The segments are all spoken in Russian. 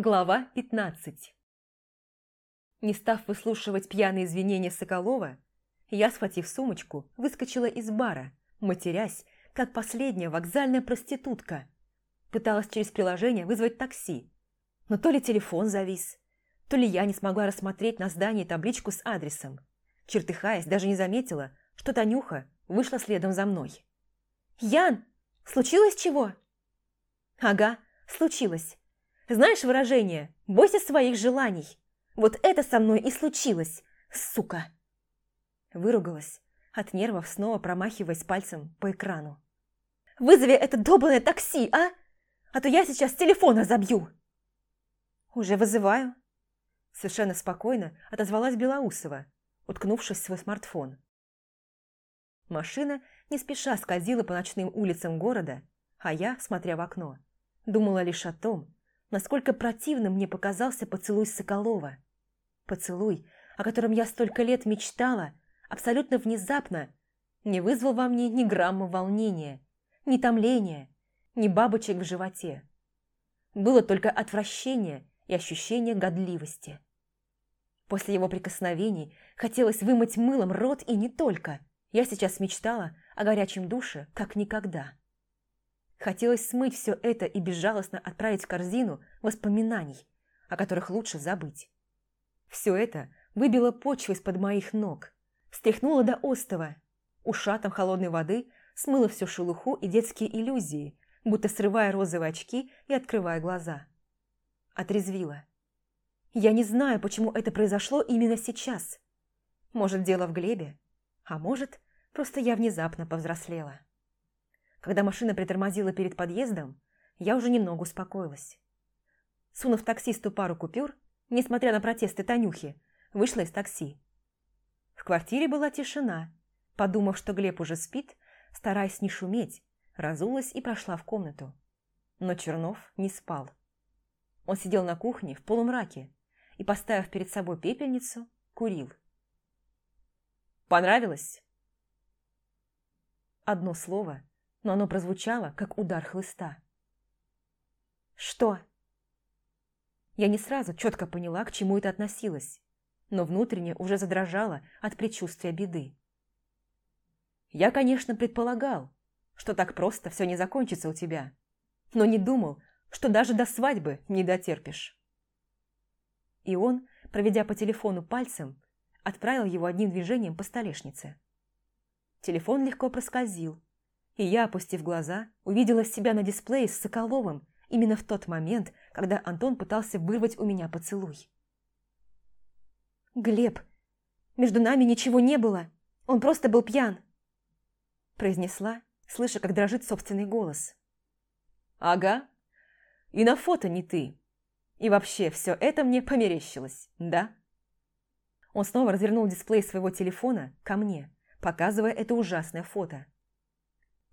Глава 15 Не став выслушивать пьяные извинения Соколова, я, схватив сумочку, выскочила из бара, матерясь, как последняя вокзальная проститутка. Пыталась через приложение вызвать такси, но то ли телефон завис, то ли я не смогла рассмотреть на здании табличку с адресом. Чертыхаясь, даже не заметила, что Танюха вышла следом за мной. «Ян, случилось чего?» «Ага, случилось. Знаешь выражение «бойся своих желаний»? Вот это со мной и случилось, сука!» Выругалась, от нервов снова промахиваясь пальцем по экрану. «Вызови это долбанное такси, а? А то я сейчас телефон разобью!» «Уже вызываю!» Совершенно спокойно отозвалась Белоусова, уткнувшись в свой смартфон. Машина не спеша скользила по ночным улицам города, а я, смотря в окно, думала лишь о том, насколько противным мне показался поцелуй Соколова. Поцелуй, о котором я столько лет мечтала, абсолютно внезапно, не вызвал во мне ни грамма волнения, ни томления, ни бабочек в животе. Было только отвращение и ощущение годливости. После его прикосновений хотелось вымыть мылом рот и не только. Я сейчас мечтала о горячем душе, как никогда. Хотелось смыть все это и безжалостно отправить в корзину воспоминаний, о которых лучше забыть. Все это выбило почву из-под моих ног, встряхнуло до остова, ушатом холодной воды смыло всю шелуху и детские иллюзии, будто срывая розовые очки и открывая глаза. Отрезвило. Я не знаю, почему это произошло именно сейчас. Может, дело в Глебе, а может, просто я внезапно повзрослела. Когда машина притормозила перед подъездом, я уже немного успокоилась. Сунув таксисту пару купюр, несмотря на протесты Танюхи, вышла из такси. В квартире была тишина. Подумав, что Глеб уже спит, стараясь не шуметь, разулась и прошла в комнату. Но Чернов не спал. Он сидел на кухне в полумраке и, поставив перед собой пепельницу, курил. «Понравилось?» Одно слово, но оно прозвучало, как удар хлыста. «Что?» Я не сразу четко поняла, к чему это относилось, но внутренне уже задрожала от предчувствия беды. Я, конечно, предполагал, что так просто все не закончится у тебя, но не думал, что даже до свадьбы не дотерпишь. И он, проведя по телефону пальцем, отправил его одним движением по столешнице. Телефон легко проскользил, и я, опустив глаза, увидела себя на дисплее с Соколовым именно в тот момент, когда Антон пытался вырвать у меня поцелуй. «Глеб, между нами ничего не было, он просто был пьян», произнесла, слыша, как дрожит собственный голос. «Ага, и на фото не ты. И вообще, все это мне померещилось, да?» Он снова развернул дисплей своего телефона ко мне, показывая это ужасное фото.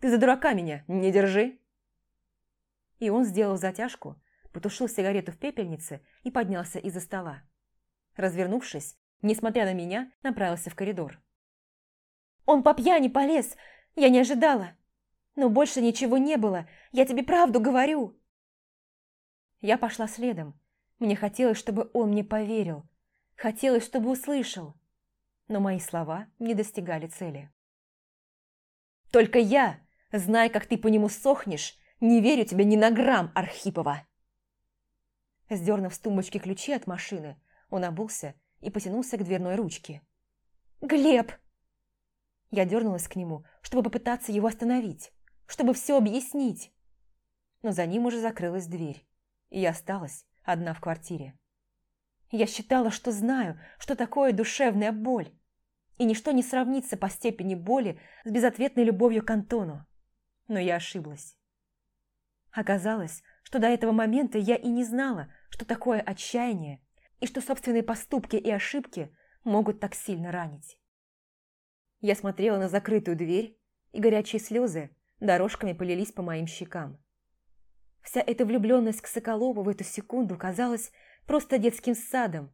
Ты за дурака меня не держи!» И он сделал затяжку, потушил сигарету в пепельнице и поднялся из-за стола. Развернувшись, несмотря на меня, направился в коридор. «Он по пьяни полез! Я не ожидала! Но больше ничего не было! Я тебе правду говорю!» Я пошла следом. Мне хотелось, чтобы он мне поверил. Хотелось, чтобы услышал. Но мои слова не достигали цели. «Только я Знай, как ты по нему сохнешь, не верю тебе ни на грамм, Архипова!» Сдернув с тумбочки ключи от машины, он обулся и потянулся к дверной ручке. «Глеб!» Я дернулась к нему, чтобы попытаться его остановить, чтобы все объяснить. Но за ним уже закрылась дверь, и я осталась одна в квартире. Я считала, что знаю, что такое душевная боль, и ничто не сравнится по степени боли с безответной любовью к Антону но я ошиблась. Оказалось, что до этого момента я и не знала, что такое отчаяние, и что собственные поступки и ошибки могут так сильно ранить. Я смотрела на закрытую дверь, и горячие слезы дорожками полились по моим щекам. Вся эта влюбленность к Соколову в эту секунду казалась просто детским садом,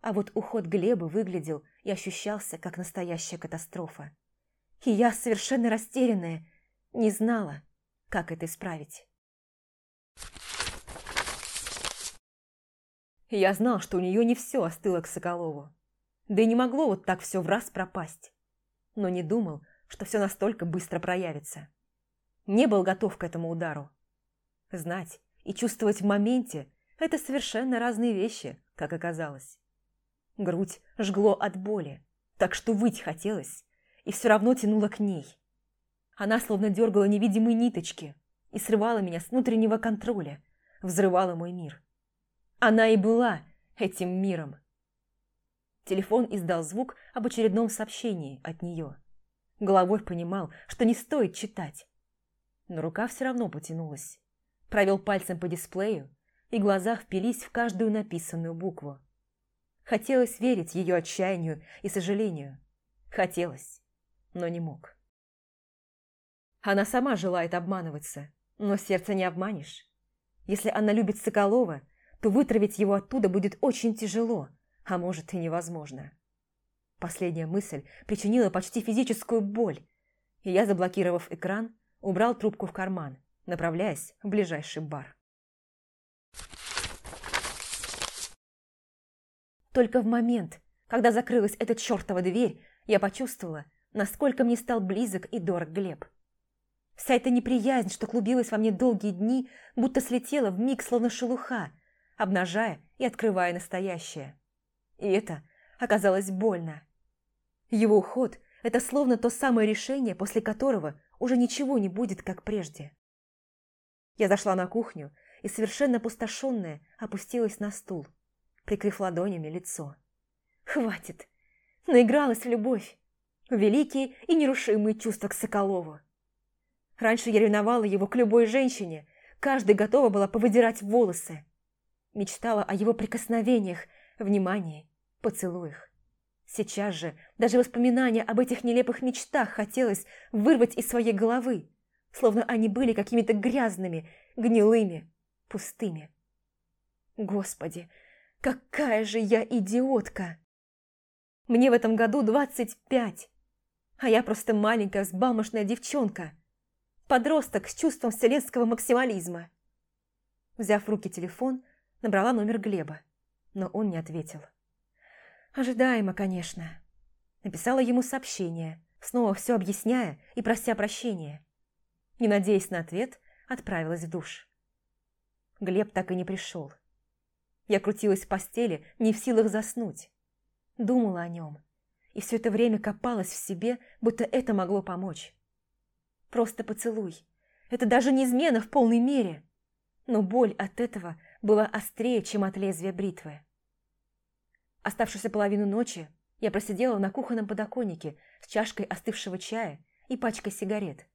а вот уход Глеба выглядел и ощущался как настоящая катастрофа. И я, совершенно растерянная, не знала, как это исправить. Я знал, что у нее не все остыло к Соколову. Да и не могло вот так все в раз пропасть. Но не думал, что все настолько быстро проявится. Не был готов к этому удару. Знать и чувствовать в моменте – это совершенно разные вещи, как оказалось. Грудь жгло от боли, так что выть хотелось, и все равно тянуло к ней. Она словно дергала невидимые ниточки и срывала меня с внутреннего контроля, взрывала мой мир. Она и была этим миром. Телефон издал звук об очередном сообщении от нее. Головой понимал, что не стоит читать. Но рука все равно потянулась. Провел пальцем по дисплею, и глаза впились в каждую написанную букву. Хотелось верить ее отчаянию и сожалению. Хотелось, но не мог. Она сама желает обманываться, но сердце не обманешь. Если она любит Соколова, то вытравить его оттуда будет очень тяжело, а может и невозможно. Последняя мысль причинила почти физическую боль, и я, заблокировав экран, убрал трубку в карман, направляясь в ближайший бар. Только в момент, когда закрылась эта чертова дверь, я почувствовала, насколько мне стал близок и дорог Глеб. Вся эта неприязнь, что клубилась во мне долгие дни, будто слетела в миг, словно шелуха, обнажая и открывая настоящее. И это оказалось больно. Его уход – это словно то самое решение, после которого уже ничего не будет, как прежде. Я зашла на кухню и, совершенно опустошенная, опустилась на стул, прикрыв ладонями лицо. Хватит! Наигралась в любовь, великие и нерушимые чувства к Соколову. Раньше я ревновала его к любой женщине, каждой готова была повыдирать волосы. Мечтала о его прикосновениях, внимании, поцелуях. Сейчас же даже воспоминания об этих нелепых мечтах хотелось вырвать из своей головы, словно они были какими-то грязными, гнилыми, пустыми. Господи, какая же я идиотка! Мне в этом году двадцать пять, а я просто маленькая взбалмошная девчонка – Подросток с чувством вселенского максимализма. Взяв в руки телефон, набрала номер Глеба, но он не ответил. Ожидаемо, конечно. Написала ему сообщение, снова все объясняя и прося прощения. Не надеясь на ответ, отправилась в душ. Глеб так и не пришел. Я крутилась в постели, не в силах заснуть. Думала о нем. И все это время копалась в себе, будто это могло помочь. Просто поцелуй. Это даже не измена в полной мере. Но боль от этого была острее, чем от лезвия бритвы. Оставшуюся половину ночи я просидела на кухонном подоконнике с чашкой остывшего чая и пачкой сигарет,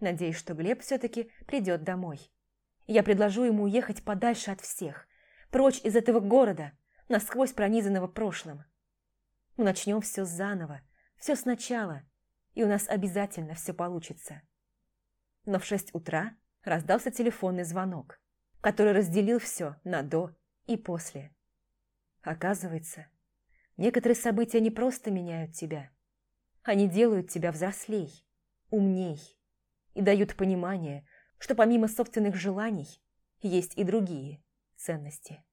надеясь, что Глеб все-таки придет домой. Я предложу ему уехать подальше от всех, прочь из этого города, насквозь пронизанного прошлым. Мы начнем все заново, все сначала, и у нас обязательно все получится но в шесть утра раздался телефонный звонок, который разделил все на «до» и «после». Оказывается, некоторые события не просто меняют тебя. Они делают тебя взрослей, умней и дают понимание, что помимо собственных желаний есть и другие ценности.